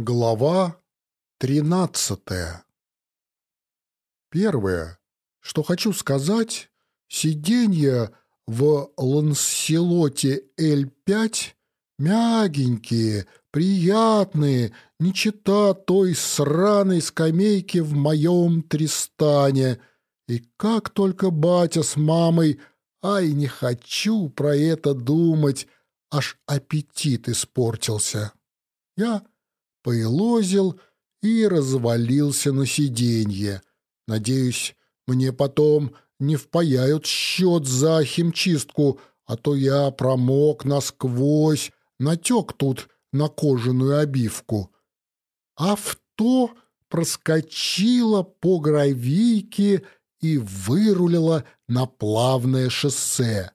Глава тринадцатая Первое, что хочу сказать, сиденья в Ланселоте Л-5 мягенькие, приятные, не чита той сраной скамейки в моем Тристане. И как только батя с мамой, ай, не хочу про это думать, аж аппетит испортился. Я поелозил и развалился на сиденье. Надеюсь, мне потом не впаяют счет за химчистку, а то я промок насквозь, натек тут на кожаную обивку. Авто проскочило по гравийке и вырулило на плавное шоссе.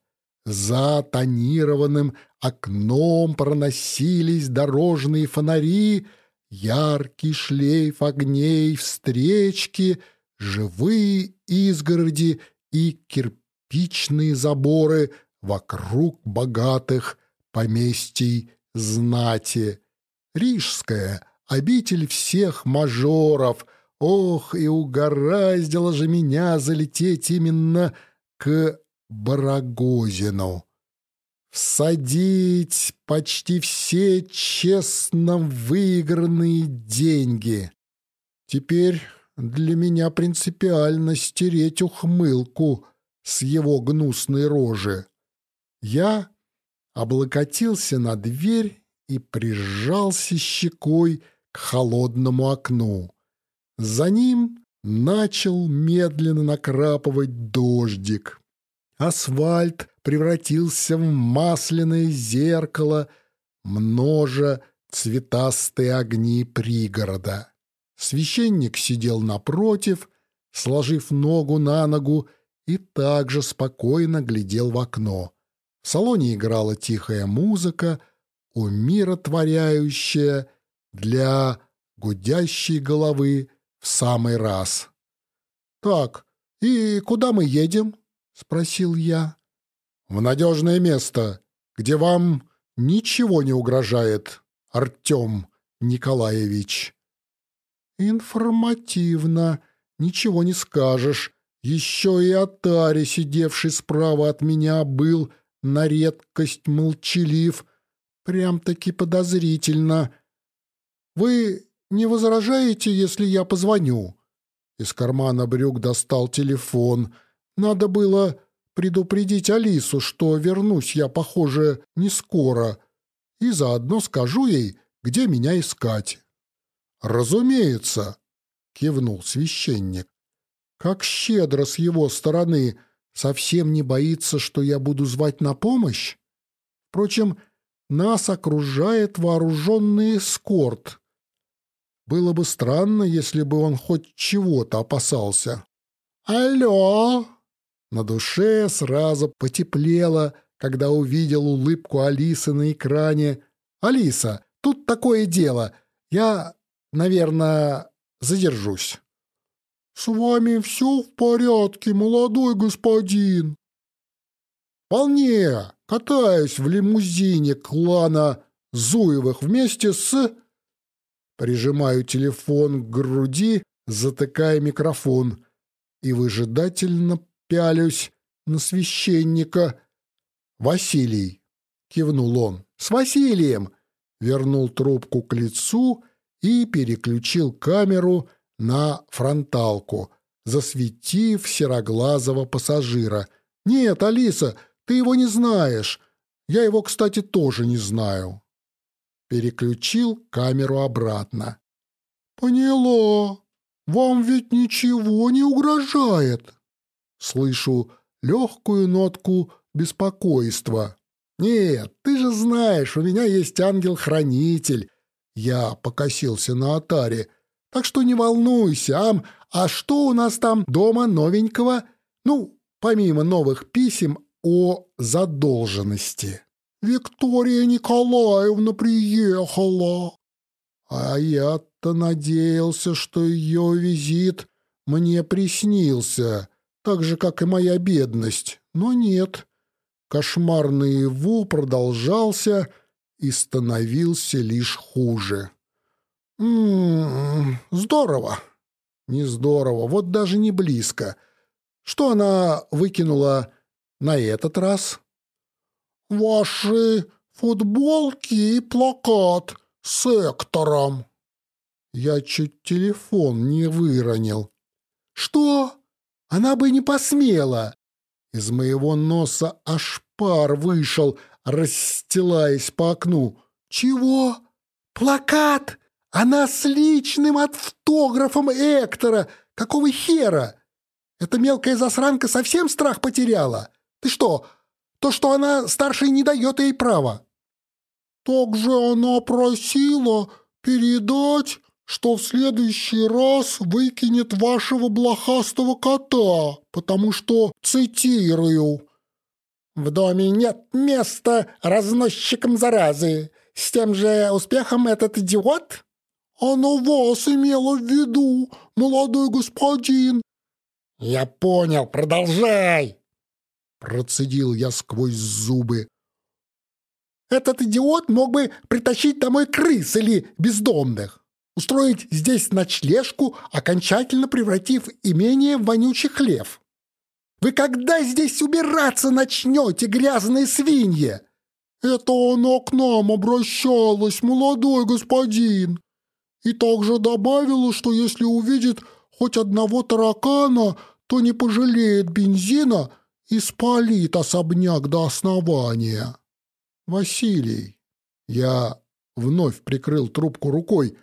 За тонированным окном проносились дорожные фонари, яркий шлейф огней встречки, живые изгороди и кирпичные заборы вокруг богатых поместий знати. Рижская, обитель всех мажоров. Ох, и угораздило же меня залететь именно к Барагозину. Всадить почти все честно выигранные деньги. Теперь для меня принципиально стереть ухмылку с его гнусной рожи. Я облокотился на дверь и прижался щекой к холодному окну. За ним начал медленно накрапывать дождик. Асфальт превратился в масляное зеркало, множа цветастые огни пригорода. Священник сидел напротив, сложив ногу на ногу, и также спокойно глядел в окно. В салоне играла тихая музыка, умиротворяющая для гудящей головы в самый раз. «Так, и куда мы едем?» — спросил я. «В надежное место, где вам ничего не угрожает, Артем Николаевич». «Информативно, ничего не скажешь. Еще и Атари, сидевший справа от меня, был на редкость молчалив, прям-таки подозрительно. Вы не возражаете, если я позвоню?» Из кармана брюк достал телефон — надо было предупредить Алису, что вернусь я, похоже, не скоро, и заодно скажу ей, где меня искать. «Разумеется», — кивнул священник. «Как щедро с его стороны, совсем не боится, что я буду звать на помощь? Впрочем, нас окружает вооруженный эскорт. Было бы странно, если бы он хоть чего-то опасался». «Алло!» На душе сразу потеплело, когда увидел улыбку Алисы на экране. «Алиса, тут такое дело. Я, наверное, задержусь». «С вами все в порядке, молодой господин?» «Вполне. Катаюсь в лимузине клана Зуевых вместе с...» Прижимаю телефон к груди, затыкая микрофон, и выжидательно пялюсь на священника. «Василий!» — кивнул он. «С Василием!» Вернул трубку к лицу и переключил камеру на фронталку, засветив сероглазого пассажира. «Нет, Алиса, ты его не знаешь. Я его, кстати, тоже не знаю». Переключил камеру обратно. «Поняла. Вам ведь ничего не угрожает?» Слышу легкую нотку беспокойства. «Нет, ты же знаешь, у меня есть ангел-хранитель». Я покосился на атаре. «Так что не волнуйся, ам, а что у нас там дома новенького? Ну, помимо новых писем о задолженности». «Виктория Николаевна приехала». А я-то надеялся, что ее визит мне приснился так же, как и моя бедность, но нет. Кошмар наяву продолжался и становился лишь хуже. М -м, здорово. Не здорово, вот даже не близко. Что она выкинула на этот раз? Ваши футболки и плакат с Эктором. Я чуть телефон не выронил. Что? Она бы не посмела. Из моего носа аж пар вышел, расстилаясь по окну. Чего? Плакат! Она с личным автографом Эктора! Какого хера? Эта мелкая засранка совсем страх потеряла? Ты что, то, что она старшей не дает ей права? Так же она просила передать, что в следующий раз выкинет вашего блохастого кота, потому что, цитирую, «В доме нет места разносчикам заразы. С тем же успехом этот идиот «Она вас имела в виду, молодой господин!» «Я понял, продолжай!» Процедил я сквозь зубы. «Этот идиот мог бы притащить домой крыс или бездомных, устроить здесь ночлежку, окончательно превратив имение в вонючий хлев. Вы когда здесь убираться начнете, грязные свиньи?» «Это она к нам обращалась, молодой господин!» И также добавила, что если увидит хоть одного таракана, то не пожалеет бензина и спалит особняк до основания. Василий, я вновь прикрыл трубку рукой,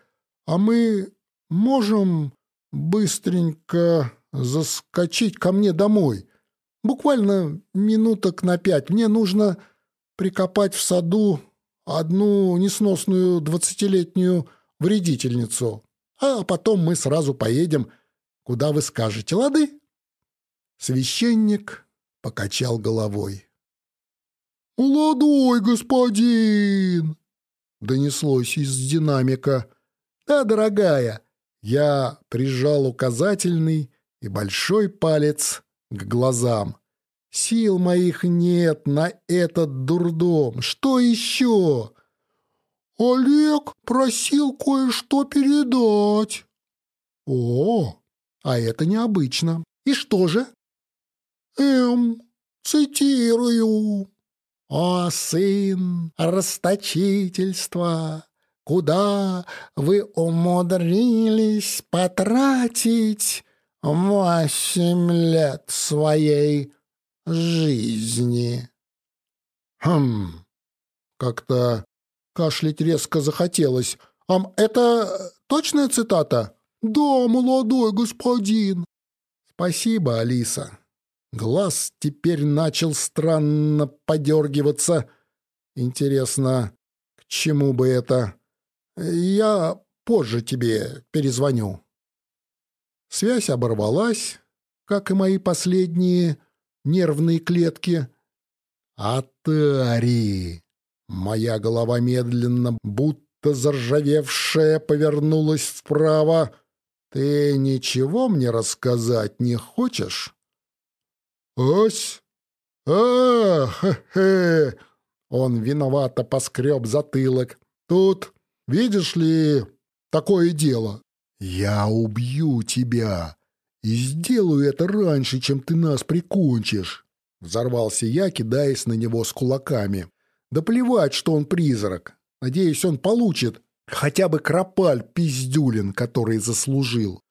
а мы можем быстренько заскочить ко мне домой. Буквально минуток на пять. Мне нужно прикопать в саду одну несносную двадцатилетнюю вредительницу, а потом мы сразу поедем, куда вы скажете, лады?» Священник покачал головой. «Молодой господин!» — донеслось из динамика. «Да, дорогая!» Я прижал указательный и большой палец к глазам. «Сил моих нет на этот дурдом. Что еще?» «Олег просил кое-что передать». «О, а это необычно. И что же?» «Эм, цитирую. «О, сын, расточительство, куда вы умудрились потратить восемь лет своей жизни?» «Хм, как-то Кашлять резко захотелось. «Ам, это точная цитата?» «Да, молодой господин». «Спасибо, Алиса». Глаз теперь начал странно подергиваться. Интересно, к чему бы это? Я позже тебе перезвоню. Связь оборвалась, как и мои последние нервные клетки. Атари! Моя голова медленно, будто заржавевшая, повернулась вправо. «Ты ничего мне рассказать не хочешь?» «Ось! а хе-хе!» Он виновато поскреб затылок. «Тут, видишь ли, такое дело. Я убью тебя и сделаю это раньше, чем ты нас прикончишь!» Взорвался я, кидаясь на него с кулаками. Да плевать, что он призрак. Надеюсь, он получит хотя бы кропаль пиздюлин, который заслужил.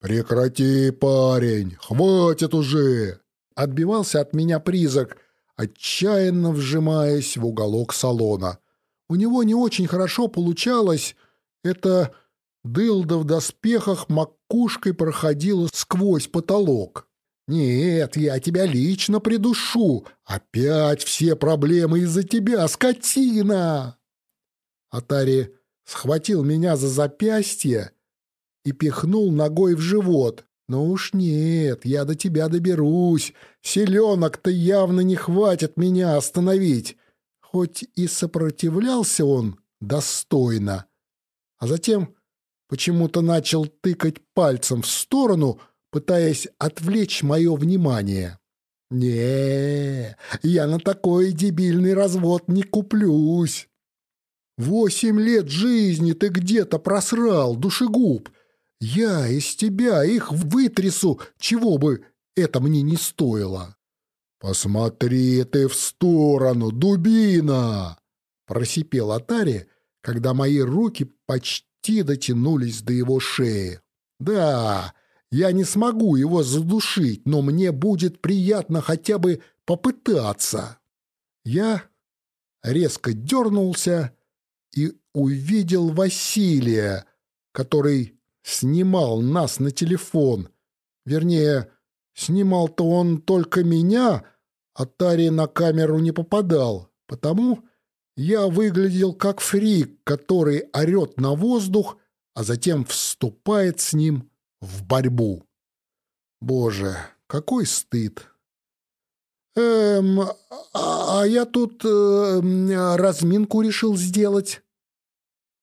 «Прекрати, парень! Хватит уже!» Отбивался от меня призрак, отчаянно вжимаясь в уголок салона. У него не очень хорошо получалось. Это дылда в доспехах макушкой проходила сквозь потолок. «Нет, я тебя лично придушу. Опять все проблемы из-за тебя, скотина!» Атари схватил меня за запястье и пихнул ногой в живот. «Ну уж нет, я до тебя доберусь. Селенок-то явно не хватит меня остановить». Хоть и сопротивлялся он достойно, а затем почему-то начал тыкать пальцем в сторону — пытаясь отвлечь мое внимание. не я на такой дебильный развод не куплюсь. Восемь лет жизни ты где-то просрал, душегуб. Я из тебя их вытрясу, чего бы это мне не стоило. «Посмотри ты в сторону, дубина!» — просипел Атари, когда мои руки почти дотянулись до его шеи. «Да, я не смогу его задушить, но мне будет приятно хотя бы попытаться». Я резко дернулся и увидел Василия, который снимал нас на телефон. Вернее, снимал-то он только меня, а Тари на камеру не попадал, потому я выглядел как фрик, который орет на воздух, а затем вступает с ним в борьбу. Боже, какой стыд! «Эм, а, а я тут э, разминку решил сделать».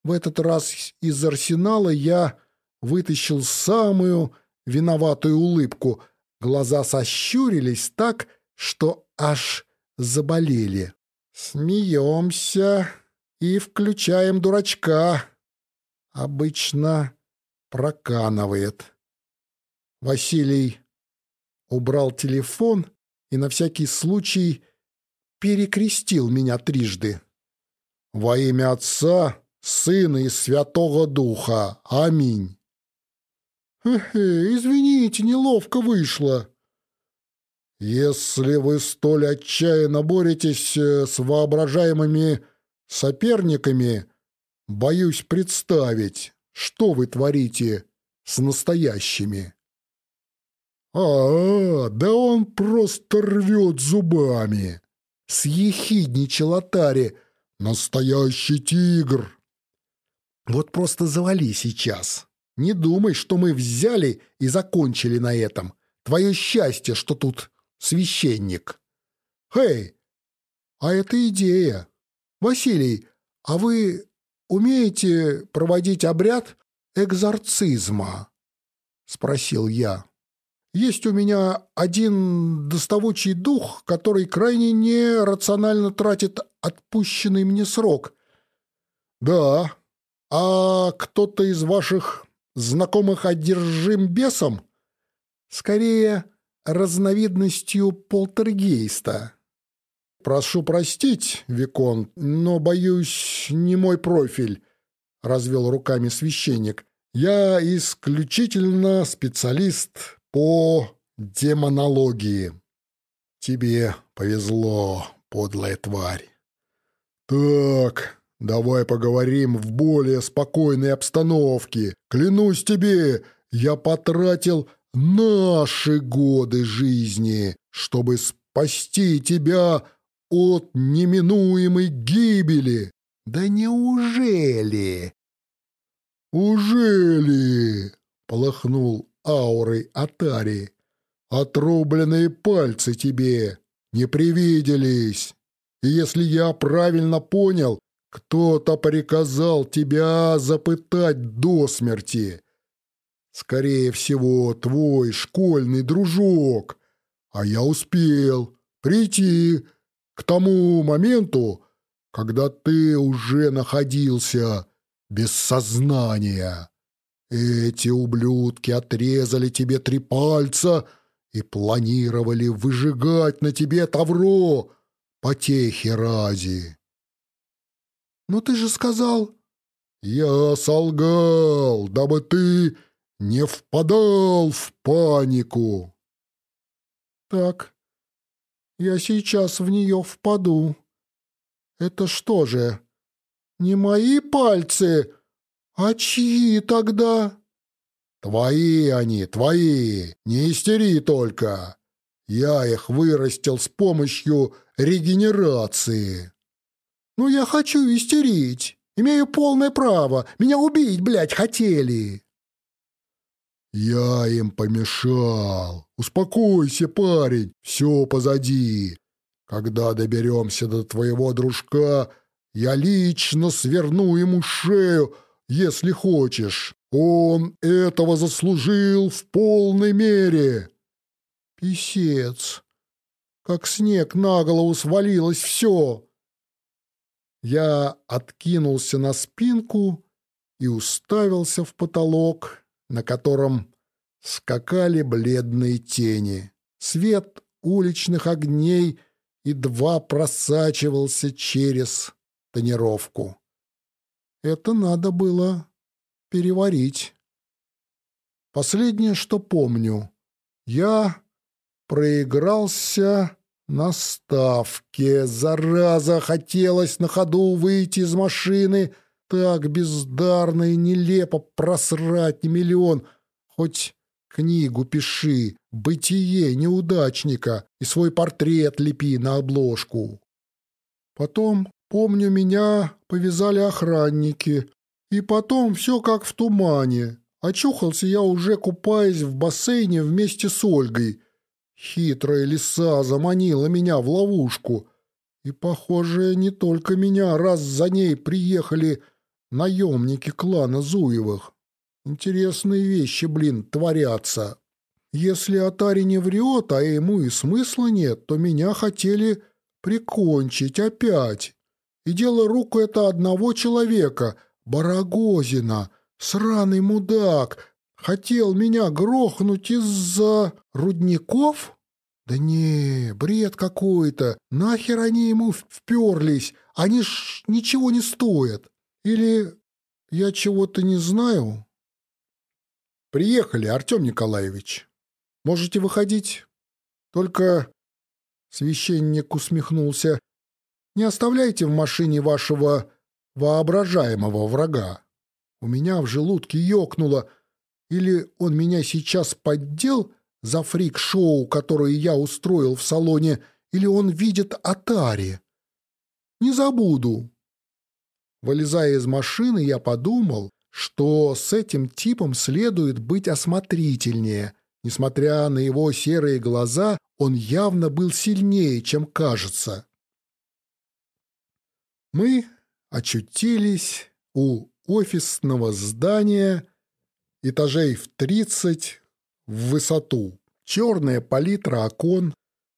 В этот раз из арсенала я вытащил самую виноватую улыбку. Глаза сощурились так, что аж заболели. Смеемся и включаем дурачка. Обычно проканывает. Василий убрал телефон и на всякий случай перекрестил меня трижды. «Во имя Отца, Сына и Святого Духа. Аминь». «Хе-хе, извините, неловко вышло». «Если вы столь отчаянно боретесь э, с воображаемыми соперниками, боюсь представить, что вы творите с настоящими». «А, да он просто рвет зубами!» — съехидничал Атари. «Настоящий тигр!» «Вот просто завали сейчас. Не думай, что мы взяли и закончили на этом. Твое счастье, что тут священник». «Хей, а это идея. Василий, а вы умеете проводить обряд экзорцизма?» — спросил я. Есть у меня один доставучий дух, который крайне нерационально тратит отпущенный мне срок. Да, а кто-то из ваших знакомых одержим бесом? Скорее, разновидностью полтергейста. Прошу простить, Викон, но, боюсь, не мой профиль, — развел руками священник. Я исключительно специалист по демонологии. Тебе повезло, подлая тварь. Так, давай поговорим в более спокойной обстановке. Клянусь тебе, я потратил наши годы жизни, чтобы спасти тебя от неминуемой гибели. Да неужели? Ужели? Полыхнул аурой Атари. Отрубленные пальцы тебе не привиделись. И если я правильно понял, кто-то приказал тебя запытать до смерти. Скорее всего, твой школьный дружок. А я успел прийти к тому моменту, когда ты уже находился без сознания. Эти ублюдки отрезали тебе три пальца и планировали выжигать на тебе тавро потехи рази. Но ты же сказал... Я солгал, дабы ты не впадал в панику. Так, я сейчас в нее впаду. Это что же, не мои пальцы «А чьи тогда?» «Твои они, твои, не истери только. Я их вырастил с помощью регенерации». «Ну, я хочу истерить. Имею полное право. Меня убить, блядь, хотели». «Я им помешал. Успокойся, парень, все позади. Когда доберемся до твоего дружка, я лично сверну ему шею, если хочешь. Он этого заслужил в полной мере. Писец. Как снег на голову свалилось все. Я откинулся на спинку и уставился в потолок, на котором скакали бледные тени. Свет уличных огней едва просачивался через тонировку. Это надо было переварить. Последнее, что помню, я проигрался на ставке. Зараза, хотелось на ходу выйти из машины, так бездарно и нелепо просрать не миллион. Хоть книгу пиши, бытие неудачника и свой портрет лепи на обложку. Потом, помню, меня повязали охранники, и потом все как в тумане. Очухался я уже, купаясь в бассейне вместе с Ольгой. Хитрая лиса заманила меня в ловушку. И, похоже, не только меня, раз за ней приехали наемники клана Зуевых. Интересные вещи, блин, творятся. Если Атари не врет, а ему и смысла нет, то меня хотели прикончить опять. И дело рук это одного человека, Барагозина, сраный мудак, хотел меня грохнуть из-за рудников? Да не, бред какой-то, нахер они ему вперлись, они ж ничего не стоят. Или я чего-то не знаю? Приехали, Артем Николаевич. Можете выходить. Только священник усмехнулся. Не оставляйте в машине вашего воображаемого врага. У меня в желудке ёкнуло. Или он меня сейчас поддел за фрик-шоу, которое я устроил в салоне, или он видит Атари. Не забуду. Вылезая из машины, я подумал, что с этим типом следует быть осмотрительнее. Несмотря на его серые глаза, он явно был сильнее, чем кажется. Мы очутились у офисного здания этажей в 30 в высоту. Черная палитра окон,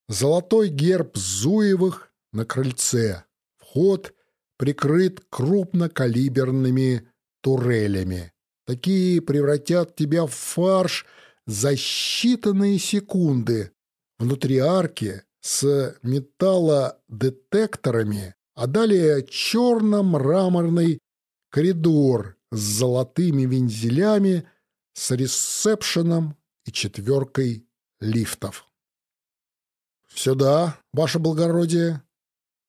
золотой герб Зуевых на крыльце. Вход прикрыт крупнокалиберными турелями. Такие превратят тебя в фарш за считанные секунды. Внутри арки с металлодетекторами, а далее черно-мраморный коридор с золотыми вензелями, с ресепшеном и четверкой лифтов. «Сюда, ваше благородие!» —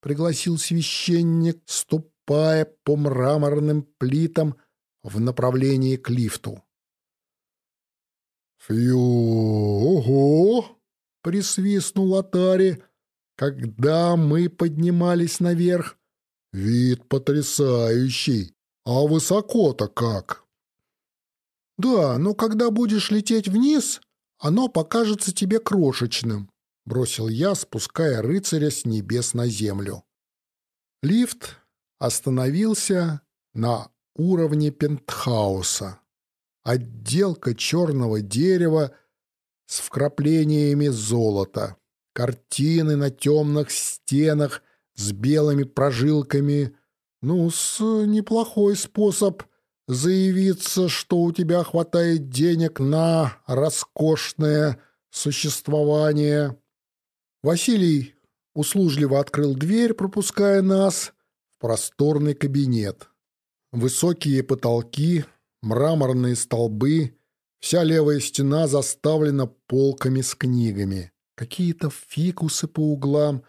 пригласил священник, ступая по мраморным плитам в направлении к лифту. «Фью! Ого!» — присвистнул Атари, когда мы поднимались наверх. «Вид потрясающий! А высоко-то как?» «Да, но когда будешь лететь вниз, оно покажется тебе крошечным», — бросил я, спуская рыцаря с небес на землю. Лифт остановился на уровне пентхауса. Отделка черного дерева с вкраплениями золота, картины на темных стенах с белыми прожилками. Ну, с неплохой способ заявиться, что у тебя хватает денег на роскошное существование. Василий услужливо открыл дверь, пропуская нас в просторный кабинет. Высокие потолки, мраморные столбы, вся левая стена заставлена полками с книгами. Какие-то фикусы по углам,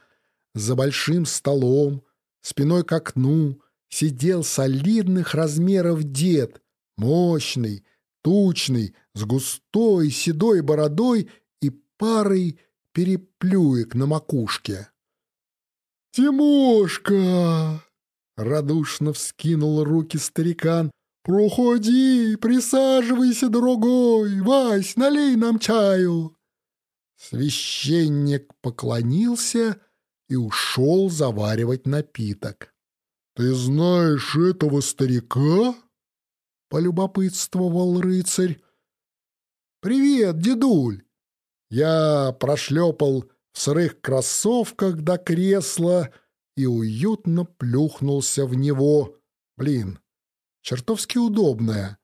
за большим столом, спиной к окну, сидел солидных размеров дед, мощный, тучный, с густой седой бородой и парой переплюек на макушке. «Тимошка!» — радушно вскинул руки старикан. «Проходи, присаживайся, дорогой! Вась, налей нам чаю!» Священник поклонился и ушел заваривать напиток. «Ты знаешь этого старика?» — полюбопытствовал рыцарь. «Привет, дедуль!» Я прошлепал в сырых кроссовках до кресла и уютно плюхнулся в него. Блин, чертовски удобная.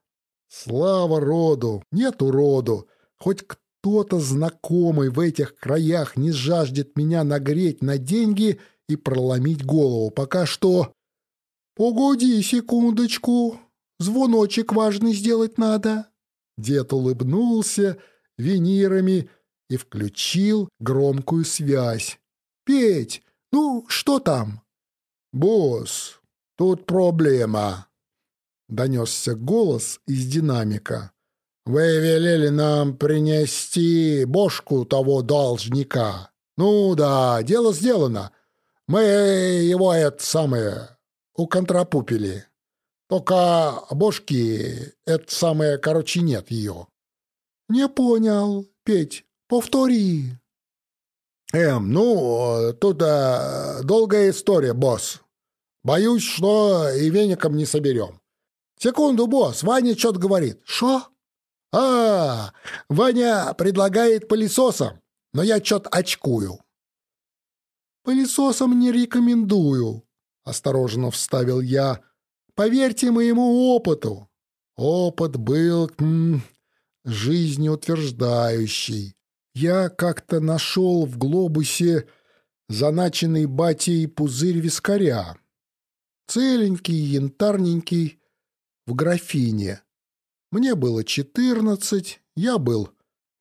Слава роду, нет уроду. Хоть кто-то знакомый в этих краях не жаждет меня нагреть на деньги и проломить голову. Пока что... «Погоди секундочку, звоночек важный сделать надо». Дед улыбнулся винирами и включил громкую связь. «Петь, ну что там?» «Босс, тут проблема», — донесся голос из динамика. «Вы велели нам принести бошку того должника. Ну да, дело сделано. Мы его это самое уконтрапупили. Только бошки, это самое, короче, нет ее». «Не понял, Петь, повтори». «Эм, ну, тут а, долгая история, босс. Боюсь, что и веником не соберем. «Секунду, босс, Ваня что-то говорит». «Шо?» «А, Ваня предлагает пылесосом, но я что-то очкую». «Пылесосом не рекомендую», — осторожно вставил я. «Поверьте моему опыту». Опыт был м, жизнеутверждающий. Я как-то нашел в глобусе заначенный батей пузырь вискаря. Целенький, янтарненький, в графине. Мне было четырнадцать, я был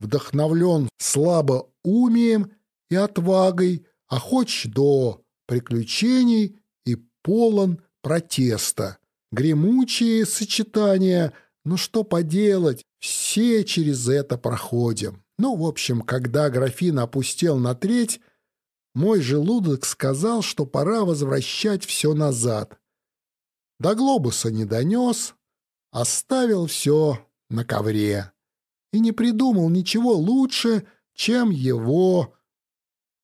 вдохновлен слабоумием и отвагой, охоч до приключений и полон протеста. Гремучие сочетания, но что поделать, все через это проходим. Ну, в общем, когда графин опустел на треть, мой желудок сказал, что пора возвращать все назад. До глобуса не донес, оставил все на ковре и не придумал ничего лучше, чем его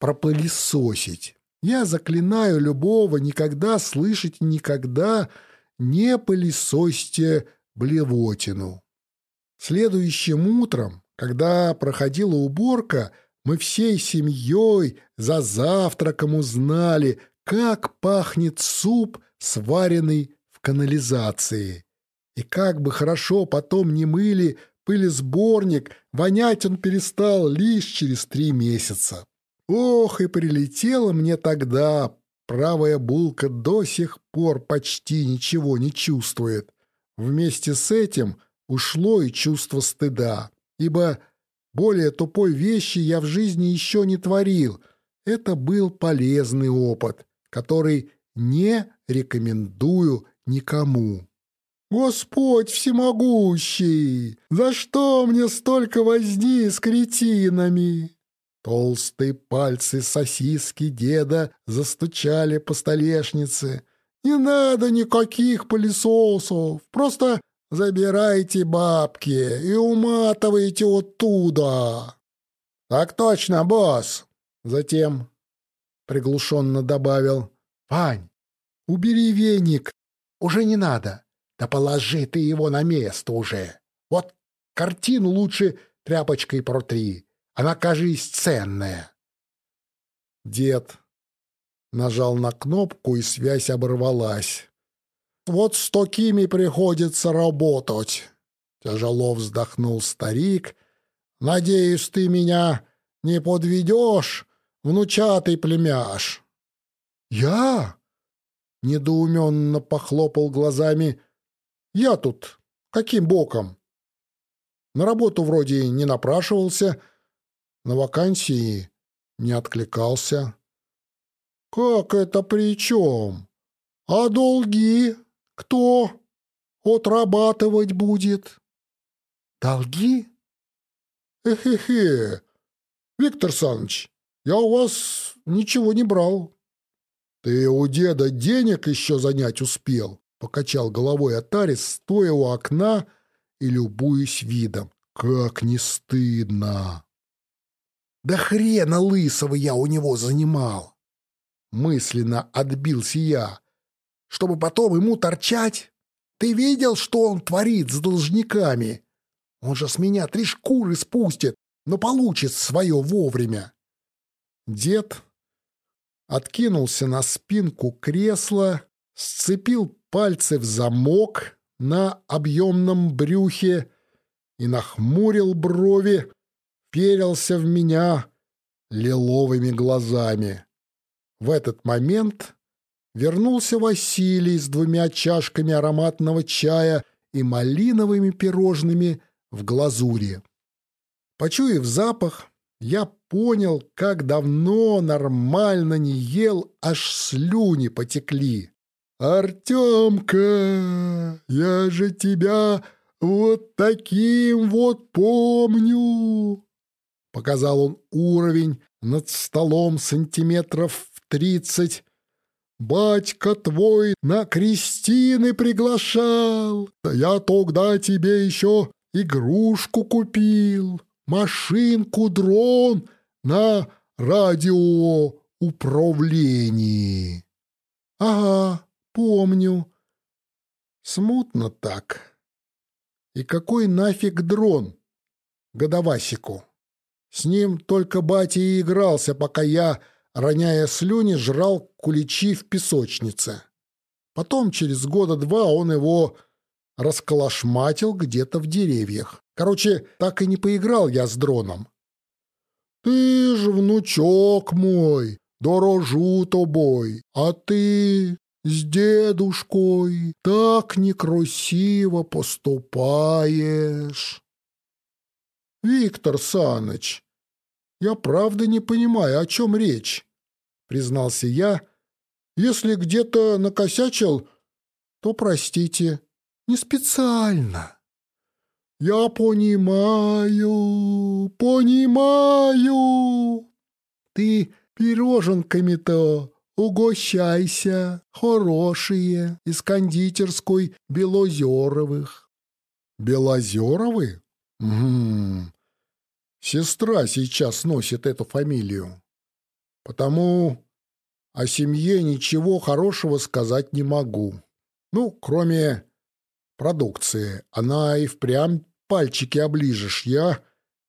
пропылесосить. Я заклинаю любого никогда слышать никогда не пылесосьте блевотину. Следующим утром, когда проходила уборка, мы всей семьей за завтраком узнали, как пахнет суп, сваренный канализации. И как бы хорошо потом не мыли пылесборник, вонять он перестал лишь через три месяца. Ох, и прилетела мне тогда. Правая булка до сих пор почти ничего не чувствует. Вместе с этим ушло и чувство стыда, ибо более тупой вещи я в жизни еще не творил. Это был полезный опыт, который не рекомендую никому. «Господь всемогущий! За что мне столько возни с кретинами?» Толстые пальцы сосиски деда застучали по столешнице. «Не надо никаких пылесосов, просто забирайте бабки и уматывайте оттуда!» «Так точно, босс!» Затем приглушенно добавил. «Вань, убери веник, уже не надо. Да положи ты его на место уже. Вот картину лучше тряпочкой протри. Она, кажись, ценная. Дед нажал на кнопку, и связь оборвалась. «Вот с такими приходится работать», — тяжело вздохнул старик. «Надеюсь, ты меня не подведешь, внучатый племяш». «Я?» недоуменно похлопал глазами. «Я тут каким боком? На работу вроде не напрашивался, на вакансии не откликался». «Как это при чем? А долги кто отрабатывать будет?» «Долги?» «Эхе-хе, Виктор Саныч, я у вас ничего не брал». «Ты у деда денег еще занять успел?» — покачал головой Атарис, стоя у окна и любуясь видом. «Как не стыдно!» «Да хрена лысого я у него занимал!» Мысленно отбился я. «Чтобы потом ему торчать? Ты видел, что он творит с должниками? Он же с меня три шкуры спустит, но получит свое вовремя!» Дед откинулся на спинку кресла, сцепил пальцы в замок на объемном брюхе и нахмурил брови, перился в меня лиловыми глазами. В этот момент вернулся Василий с двумя чашками ароматного чая и малиновыми пирожными в глазури. Почуяв запах, я понял, как давно нормально не ел, аж слюни потекли. «Артемка, я же тебя вот таким вот помню!» Показал он уровень над столом сантиметров тридцать. «Батька твой на крестины приглашал, я тогда тебе еще игрушку купил, машинку-дрон на радиоуправлении». «Ага, помню. Смутно так. И какой нафиг дрон? Годовасику. С ним только батя и игрался, пока я, роняя слюни, жрал куличи в песочнице. Потом, через года два, он его расколошматил где-то в деревьях. Короче, так и не поиграл я с дроном. «Ты ж внучок мой, дорожу тобой, а ты с дедушкой так некрасиво поступаешь». «Виктор Саныч, я правда не понимаю, о чем речь», — признался я. «Если где-то накосячил, то простите, не специально». «Я понимаю, понимаю. Ты пироженками-то угощайся, хорошие, из кондитерской Белозеровых». «Белозеровы?» Угу. Сестра сейчас носит эту фамилию. Потому о семье ничего хорошего сказать не могу. Ну, кроме продукции. Она и впрямь пальчики оближешь. Я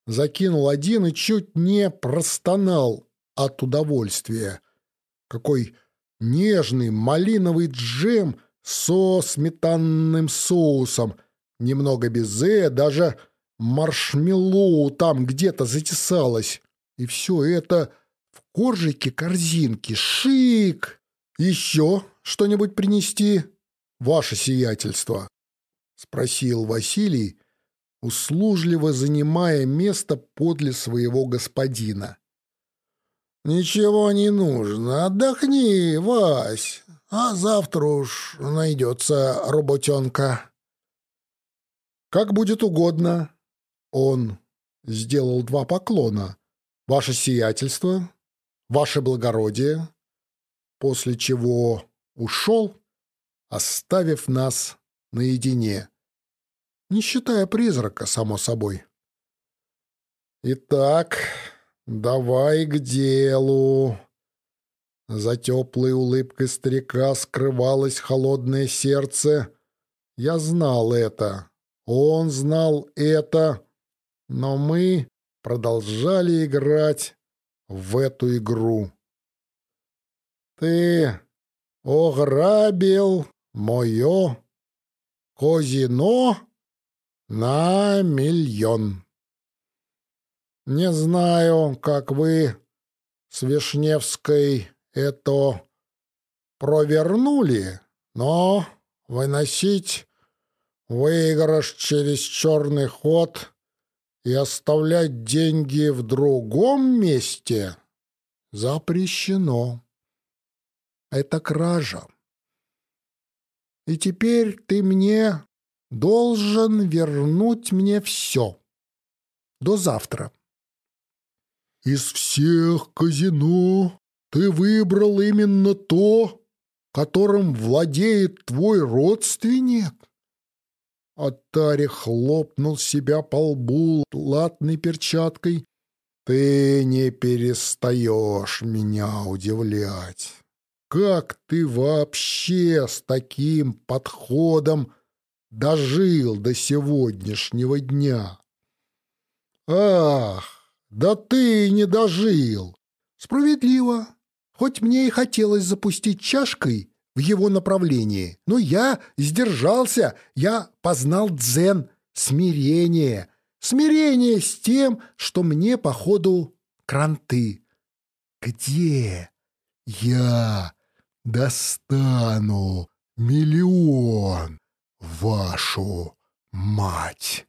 закинул один и чуть не простонал от удовольствия. Какой нежный малиновый джем со сметанным соусом. Немного безе, даже маршмеллоу там где-то затесалось. И все это в коржике корзинки. Шик! Еще что-нибудь принести? Ваше сиятельство? Спросил Василий, услужливо занимая место подле своего господина. «Ничего не нужно. Отдохни, Вась, а завтра уж найдется работенка». «Как будет угодно», он сделал два поклона. «Ваше сиятельство, ваше благородие», после чего ушел, оставив нас наедине, не считая призрака, само собой. «Итак, давай к делу». За теплой улыбкой старика скрывалось холодное сердце. Я знал это. Он знал это. Но мы продолжали играть в эту игру. Ты ограбил мое казино на миллион. Не знаю, как вы с Вишневской это провернули, но выносить выигрыш через черный ход и оставлять деньги в другом месте запрещено. Это кража. И теперь ты мне должен вернуть мне все. До завтра. Из всех казино ты выбрал именно то, которым владеет твой родственник? Атари хлопнул себя по лбу латной перчаткой. «Ты не перестаешь меня удивлять. Как ты вообще с таким подходом дожил до сегодняшнего дня?» «Ах, да ты не дожил!» «Справедливо. Хоть мне и хотелось запустить чашкой в его направлении, но я сдержался, я познал дзен, смирение, смирение с тем, что мне, походу, кранты. Где я достану миллион, вашу мать?